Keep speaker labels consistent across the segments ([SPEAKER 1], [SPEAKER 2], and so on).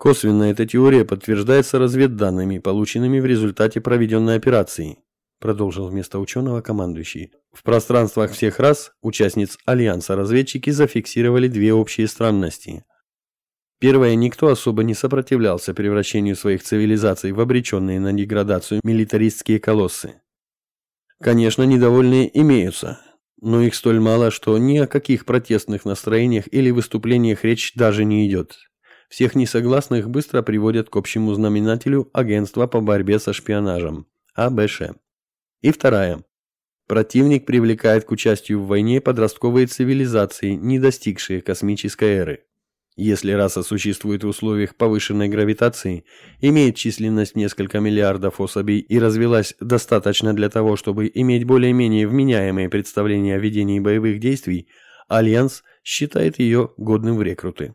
[SPEAKER 1] Косвенно эта теория подтверждается разведданными, полученными в результате проведенной операции, продолжил вместо ученого командующий. В пространствах всех рас, участниц Альянса разведчики зафиксировали две общие странности. Первое, никто особо не сопротивлялся превращению своих цивилизаций в обреченные на деградацию милитаристские колоссы. Конечно, недовольные имеются, но их столь мало, что ни о каких протестных настроениях или выступлениях речь даже не идет. Всех несогласных быстро приводят к общему знаменателю Агентства по борьбе со шпионажем, АБШ. И вторая. Противник привлекает к участию в войне подростковые цивилизации, не достигшие космической эры. Если раса существует в условиях повышенной гравитации, имеет численность несколько миллиардов особей и развилась достаточно для того, чтобы иметь более-менее вменяемые представления о ведении боевых действий, Альянс считает ее годным в рекруты.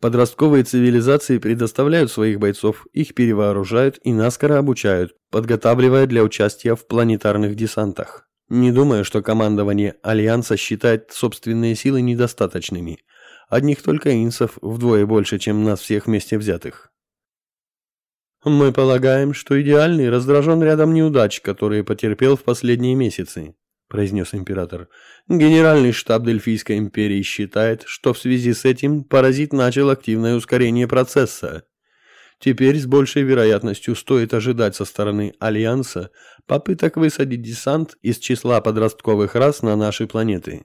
[SPEAKER 1] Подростковые цивилизации предоставляют своих бойцов, их перевооружают и наскоро обучают, подготавливая для участия в планетарных десантах. Не думаю, что командование Альянса считает собственные силы недостаточными. Одних только инсов вдвое больше, чем нас всех вместе взятых. Мы полагаем, что идеальный раздражен рядом неудач, которые потерпел в последние месяцы. – произнес император. «Генеральный штаб Дельфийской империи считает, что в связи с этим паразит начал активное ускорение процесса. Теперь с большей вероятностью стоит ожидать со стороны Альянса попыток высадить десант из числа подростковых рас на наши планеты.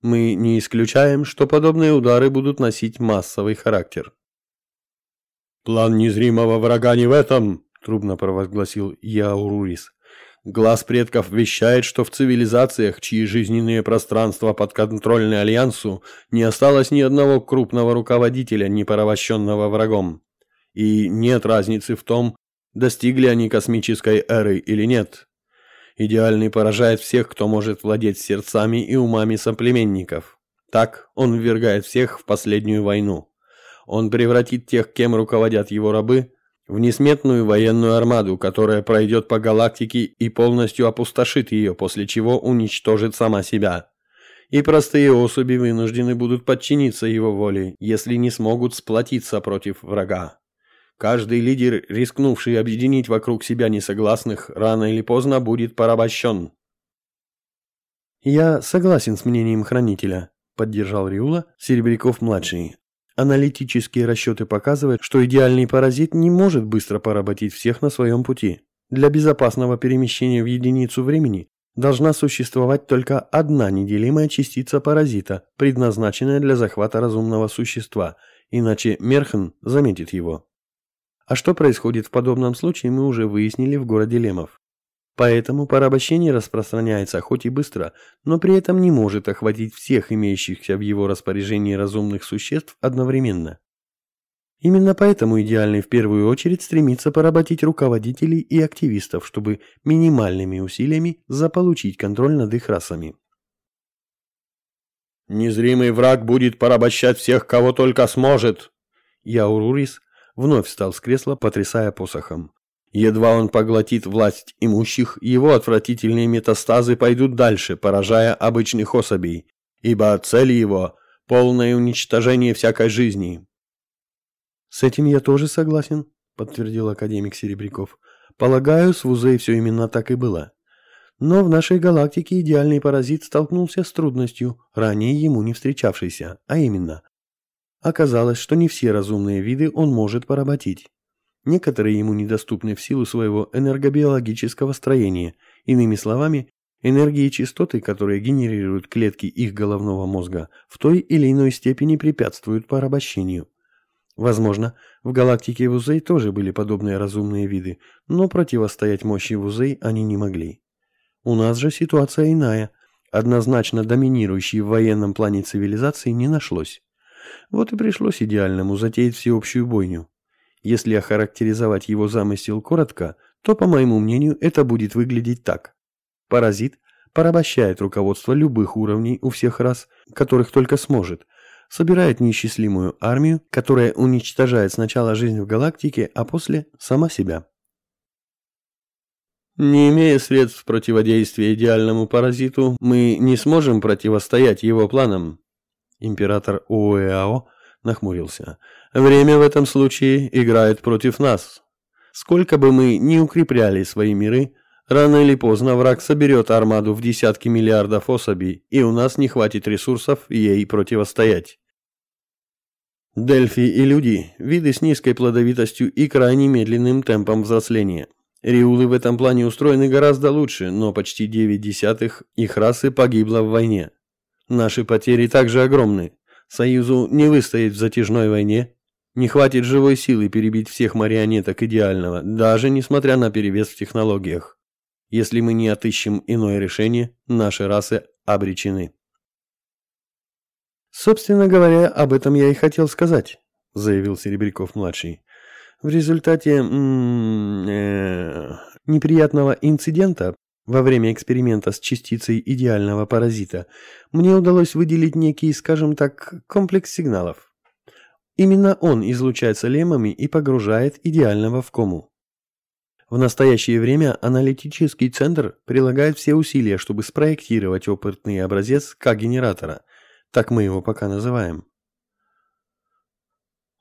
[SPEAKER 1] Мы не исключаем, что подобные удары будут носить массовый характер».
[SPEAKER 2] «План незримого врага не в этом», – трубно провозгласил Яурурис. Глаз предков вещает, что в цивилизациях, чьи жизненные пространства подконтрольны Альянсу, не осталось ни одного крупного руководителя, не порабощенного врагом. И нет разницы в том, достигли они космической эры или нет. Идеальный поражает всех, кто может владеть сердцами и умами соплеменников. Так он ввергает всех в последнюю войну. Он превратит тех, кем руководят его рабы, в несметную военную армаду, которая пройдет по галактике и полностью опустошит ее, после чего уничтожит сама себя. И простые особи вынуждены будут подчиниться его воле, если не смогут сплотиться против врага. Каждый лидер, рискнувший объединить вокруг себя несогласных, рано или поздно будет порабощен.
[SPEAKER 1] «Я согласен с мнением хранителя», – поддержал Риула Серебряков-младший. Аналитические расчеты показывают, что идеальный паразит не может быстро поработить всех на своем пути. Для безопасного перемещения в единицу времени должна существовать только одна неделимая частица паразита, предназначенная для захвата разумного существа, иначе Мерхен заметит его. А что происходит в подобном случае, мы уже выяснили в городе Лемов. Поэтому порабощение распространяется хоть и быстро, но при этом не может охватить всех имеющихся в его распоряжении разумных существ одновременно. Именно поэтому идеальный в первую очередь стремится поработить руководителей и активистов, чтобы минимальными усилиями заполучить контроль над их расами.
[SPEAKER 2] «Незримый враг будет порабощать всех, кого только сможет!»
[SPEAKER 1] Яурурис вновь встал с кресла, потрясая посохом.
[SPEAKER 2] Едва он поглотит власть имущих, его отвратительные метастазы пойдут дальше, поражая обычных особей, ибо цель его – полное уничтожение всякой жизни.
[SPEAKER 1] «С этим я тоже согласен», – подтвердил академик Серебряков. «Полагаю, с Вузей все именно так и было. Но в нашей галактике идеальный паразит столкнулся с трудностью, ранее ему не встречавшейся, а именно – Оказалось, что не все разумные виды он может поработить. Некоторые ему недоступны в силу своего энергобиологического строения, иными словами, энергии и частоты, которые генерируют клетки их головного мозга, в той или иной степени препятствуют порабощению. Возможно, в галактике Вузей тоже были подобные разумные виды, но противостоять мощи Вузей они не могли. У нас же ситуация иная. Однозначно доминирующей в военном плане цивилизации не нашлось. Вот и пришлось идеальному затеять всеобщую бойню. Если охарактеризовать его замысел коротко, то, по моему мнению, это будет выглядеть так. Паразит порабощает руководство любых уровней у всех рас, которых только сможет, собирает неисчислимую армию, которая уничтожает сначала жизнь в галактике, а после сама себя.
[SPEAKER 2] Не имея средств противодействия идеальному паразиту, мы не сможем противостоять его планам.
[SPEAKER 1] Император Уэао нахмурился. «Время в этом случае играет против нас. Сколько бы мы ни укрепляли свои миры, рано или поздно враг соберет армаду в десятки миллиардов особей, и у нас не хватит ресурсов ей противостоять. Дельфи и люди – виды с низкой плодовитостью и крайне медленным темпом взросления. Риулы в этом плане устроены гораздо лучше, но почти 9 десятых их расы погибло в войне. Наши потери также огромны. Союзу не выстоять в затяжной войне. Не хватит живой силы перебить всех марионеток идеального, даже несмотря на перевес в технологиях. Если мы не отыщем иное решение, наши расы обречены.
[SPEAKER 2] «Собственно говоря, об этом я и хотел сказать», — заявил Серебряков-младший. «В результате м -м, э, неприятного инцидента во время эксперимента с частицей идеального паразита мне удалось выделить некий, скажем так, комплекс сигналов. Именно он излучается леммами и погружает идеального в кому. В настоящее время аналитический центр прилагает все усилия, чтобы спроектировать опытный образец К-генератора, так мы его пока называем.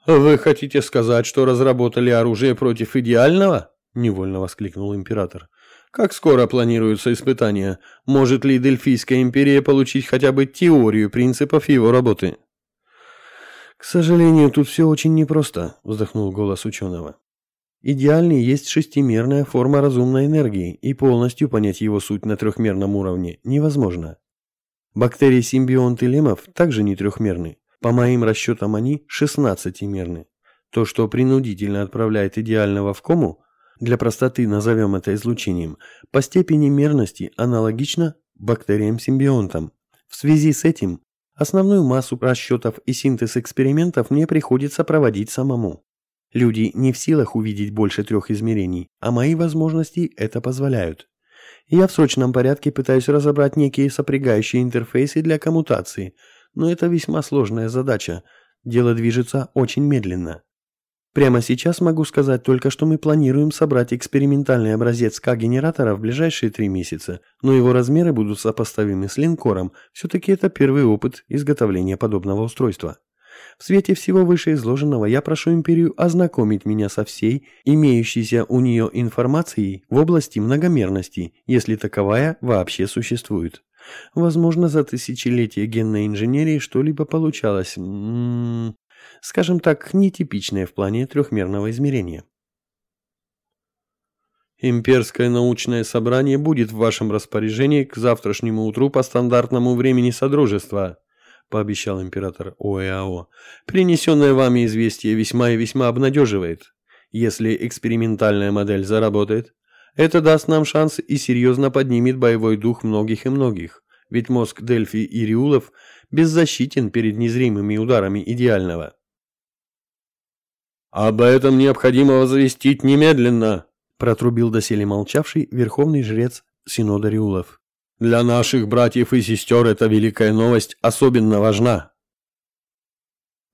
[SPEAKER 1] «Вы хотите сказать, что разработали оружие против идеального?» – невольно воскликнул император. «Как скоро планируются испытания? Может ли Дельфийская империя получить хотя бы теорию принципов его работы?»
[SPEAKER 2] «К сожалению, тут все очень непросто», – вздохнул голос ученого. «Идеальный есть шестимерная форма разумной энергии, и полностью понять его суть на трехмерном уровне невозможно. Бактерии-симбионты лемов также не трехмерны. По моим расчетам они шестнадцатимерны. То, что принудительно отправляет идеального в кому, для простоты назовем это излучением, по степени мерности аналогично бактериям-симбионтам. В связи с этим основную массу расчетов и синтез экспериментов мне приходится проводить самому. Люди не в силах увидеть больше трех измерений, а мои возможности это позволяют. Я в срочном порядке пытаюсь разобрать некие сопрягающие интерфейсы для коммутации, но это весьма сложная задача. Дело движется очень медленно. Прямо сейчас могу сказать только, что мы планируем собрать экспериментальный образец К-генератора в ближайшие три месяца, но его размеры будут сопоставимы с линкором, все-таки это первый опыт изготовления подобного устройства. В свете всего вышеизложенного я прошу империю ознакомить меня со всей имеющейся у нее информацией в области многомерности, если таковая вообще существует. Возможно, за тысячелетия генной инженерии что-либо получалось, м м-м, -м, скажем так, нетипичное в плане трехмерного измерения.
[SPEAKER 1] Имперское научное собрание будет в вашем распоряжении к завтрашнему утру по стандартному времени Содружества, — пообещал император ОЭАО. «Принесенное вами известие весьма и весьма обнадеживает. Если экспериментальная модель заработает, это даст нам шанс и серьезно поднимет боевой дух многих и многих, ведь мозг Дельфи и Риулов беззащитен перед незримыми ударами идеального». «Об этом необходимо возвестить немедленно», — протрубил доселе молчавший верховный жрец Синода Риулов. Для наших братьев и сестер эта великая новость особенно важна.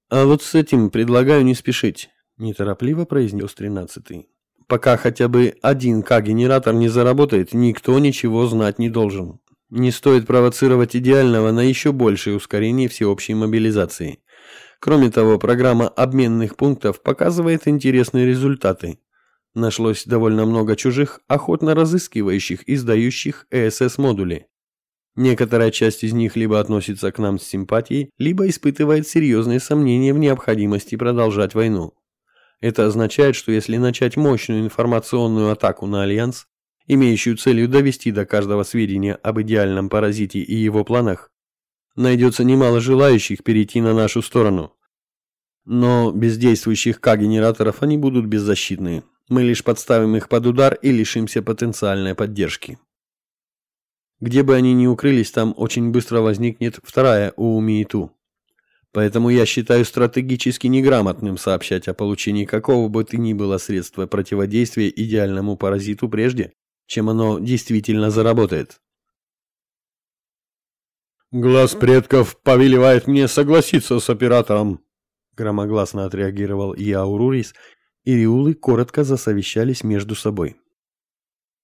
[SPEAKER 2] А вот с этим предлагаю не спешить, неторопливо произнес тринадцатый. Пока хотя бы один К-генератор не заработает, никто ничего знать не должен. Не стоит провоцировать идеального на еще большее ускорение всеобщей мобилизации. Кроме того, программа обменных пунктов показывает интересные результаты. Нашлось довольно много чужих, охотно разыскивающих и сдающих ЭСС-модули. Некоторая часть из них либо относится к нам с симпатией, либо испытывает серьезные сомнения в необходимости продолжать войну. Это означает, что если начать мощную информационную атаку на Альянс, имеющую целью довести до каждого сведения об идеальном паразите и его планах, найдется немало желающих перейти на нашу сторону. Но без действующих К-генераторов они будут беззащитны. Мы лишь подставим их под удар и лишимся потенциальной поддержки. Где бы они ни укрылись, там очень быстро возникнет вторая Уумииту. Поэтому я считаю стратегически неграмотным сообщать о получении какого бы то ни было средства противодействия идеальному паразиту прежде, чем оно действительно заработает.
[SPEAKER 1] «Глаз предков повелевает мне согласиться с оператором», громогласно отреагировал Яурурис Ириулы коротко засовещались между собой.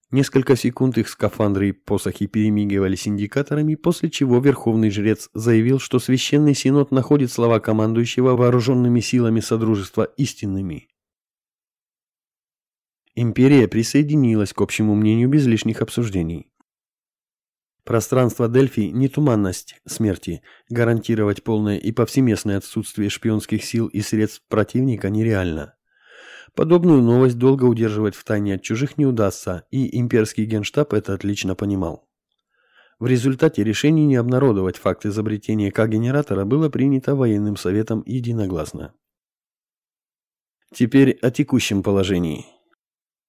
[SPEAKER 1] Несколько секунд их скафандры и посохи перемигивались индикаторами, после чего Верховный Жрец заявил, что Священный Синод находит слова командующего вооруженными силами Содружества истинными. Империя присоединилась к общему мнению без лишних обсуждений. Пространство Дельфи – не туманность смерти. Гарантировать полное и повсеместное отсутствие шпионских сил и средств противника нереально. Подобную новость долго удерживать в тайне от чужих не удастся, и имперский генштаб это отлично понимал. В результате решение не обнародовать факт изобретения К-генератора было принято военным советом единогласно. Теперь о текущем положении.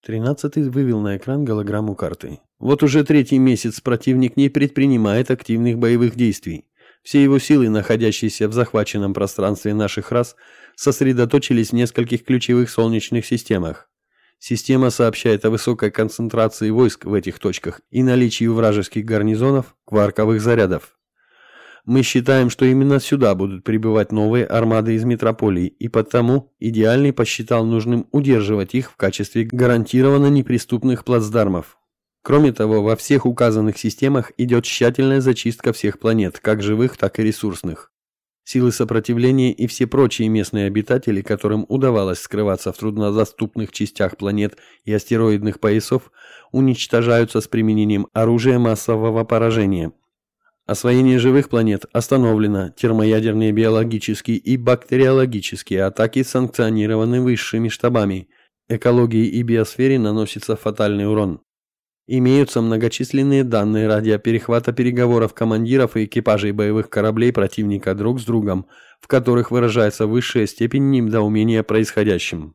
[SPEAKER 1] Тринадцатый вывел на экран голограмму карты. Вот уже третий месяц противник не предпринимает активных боевых действий. Все его силы, находящиеся в захваченном пространстве наших рас, сосредоточились в нескольких ключевых солнечных системах. Система сообщает о высокой концентрации войск в этих точках и наличии вражеских гарнизонов, кварковых зарядов. Мы считаем, что именно сюда будут прибывать новые армады из метрополии, и потому идеальный посчитал нужным удерживать их в качестве гарантированно неприступных плацдармов. Кроме того, во всех указанных системах идет тщательная зачистка всех планет, как живых, так и ресурсных. Силы сопротивления и все прочие местные обитатели, которым удавалось скрываться в труднодоступных частях планет и астероидных поясов, уничтожаются с применением оружия массового поражения. Освоение живых планет остановлено, термоядерные, биологические и бактериологические атаки санкционированы высшими штабами. Экологии и биосфере наносится фатальный урон. Имеются многочисленные данные радиоперехвата переговоров командиров и экипажей боевых кораблей противника друг с другом, в которых выражается высшая степень недоумения происходящим.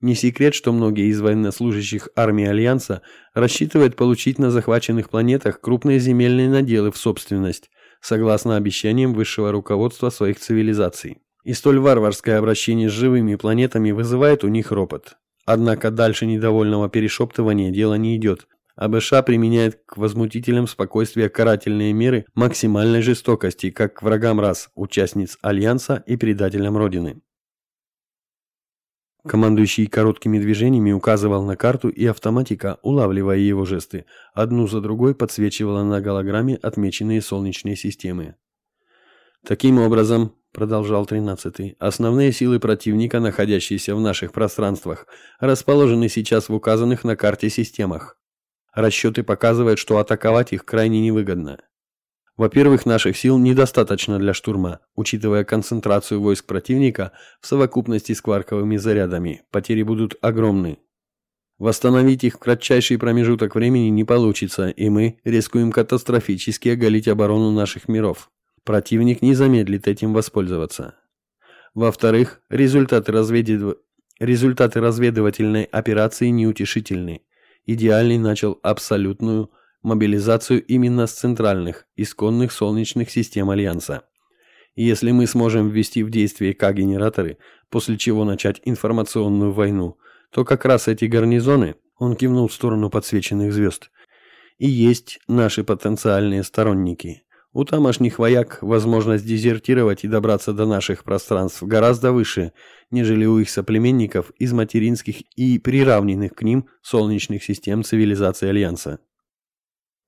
[SPEAKER 1] Не секрет, что многие из военнослужащих армии Альянса рассчитывают получить на захваченных планетах крупные земельные наделы в собственность, согласно обещаниям высшего руководства своих цивилизаций. И столь варварское обращение с живыми планетами вызывает у них ропот. Однако дальше недовольного перешептывания дело не идет. АБШ применяет к возмутителям спокойствия карательные меры максимальной жестокости как к врагам рас, участниц Альянса и предателям Родины. Командующий короткими движениями указывал на карту, и автоматика, улавливая его жесты, одну за другой подсвечивала на голограмме отмеченные солнечные системы. Таким образом, продолжал тринадцатый. Основные силы противника, находящиеся в наших пространствах, расположены сейчас в указанных на карте системах. Расчеты показывают, что атаковать их крайне невыгодно. Во-первых, наших сил недостаточно для штурма, учитывая концентрацию войск противника в совокупности с кварковыми зарядами. Потери будут огромны. Восстановить их в кратчайший промежуток времени не получится, и мы рискуем катастрофически оголить оборону наших миров. Противник не замедлит этим воспользоваться. Во-вторых, результаты, разведыв... результаты разведывательной операции неутешительны. Идеальный начал абсолютную мобилизацию именно с центральных, исконных солнечных систем Альянса. И если мы сможем ввести в действие К-генераторы, после чего начать информационную войну, то как раз эти гарнизоны, он кивнул в сторону подсвеченных звезд, и есть наши потенциальные сторонники. У тамошних вояк возможность дезертировать и добраться до наших пространств гораздо выше, нежели у их соплеменников из материнских и приравненных к ним солнечных систем цивилизации Альянса.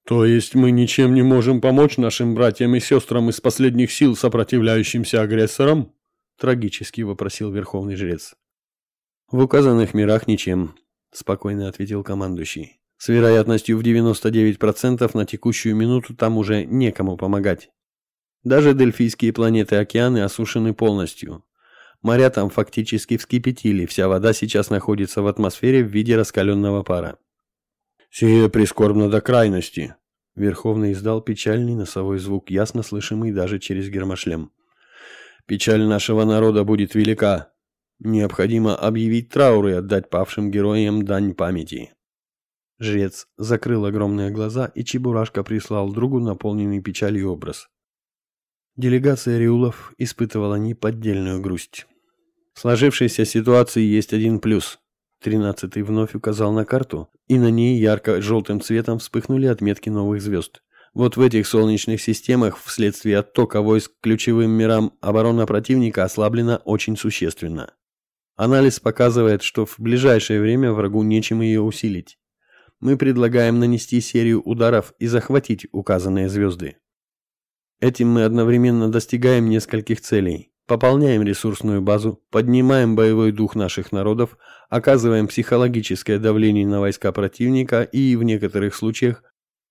[SPEAKER 2] «То есть мы ничем не можем помочь нашим братьям и сестрам из последних сил, сопротивляющимся агрессорам?» – трагически вопросил Верховный Жрец.
[SPEAKER 1] «В указанных мирах ничем», – спокойно ответил командующий. С вероятностью в 99% на текущую минуту там уже некому помогать. Даже дельфийские планеты и океаны осушены полностью. Моря там фактически вскипятили, вся вода сейчас находится в атмосфере в виде раскаленного пара.
[SPEAKER 2] «Сие прискорбно до крайности», —
[SPEAKER 1] Верховный издал печальный носовой звук, ясно слышимый даже через гермошлем. «Печаль нашего народа будет велика. Необходимо объявить траур и отдать павшим героям дань памяти». Жрец закрыл огромные глаза, и Чебурашка прислал другу наполненный печалью образ. Делегация Риулов испытывала неподдельную грусть. В сложившейся ситуации есть один плюс. Тринадцатый вновь указал на карту, и на ней ярко-желтым цветом вспыхнули отметки новых звезд. Вот в этих солнечных системах вследствие оттока войск к ключевым мирам оборона противника ослаблена очень существенно. Анализ показывает, что в ближайшее время врагу нечем ее усилить. мы предлагаем нанести серию ударов и захватить указанные звезды. Этим мы одновременно достигаем нескольких целей. Пополняем ресурсную базу, поднимаем боевой дух наших народов, оказываем психологическое давление на войска противника и, в некоторых случаях,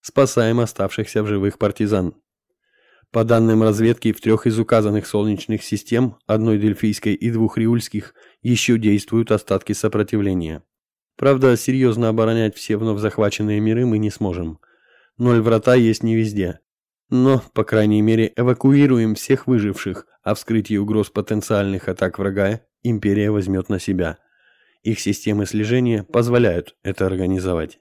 [SPEAKER 1] спасаем оставшихся в живых партизан. По данным разведки, в трех из указанных солнечных систем, одной дельфийской и двух риульских, еще действуют остатки сопротивления. Правда, серьезно оборонять все вновь захваченные миры мы не сможем. Ноль врата есть не везде. Но, по крайней мере, эвакуируем всех выживших, а вскрытие угроз потенциальных атак врага империя возьмет на себя. Их системы слежения позволяют это организовать.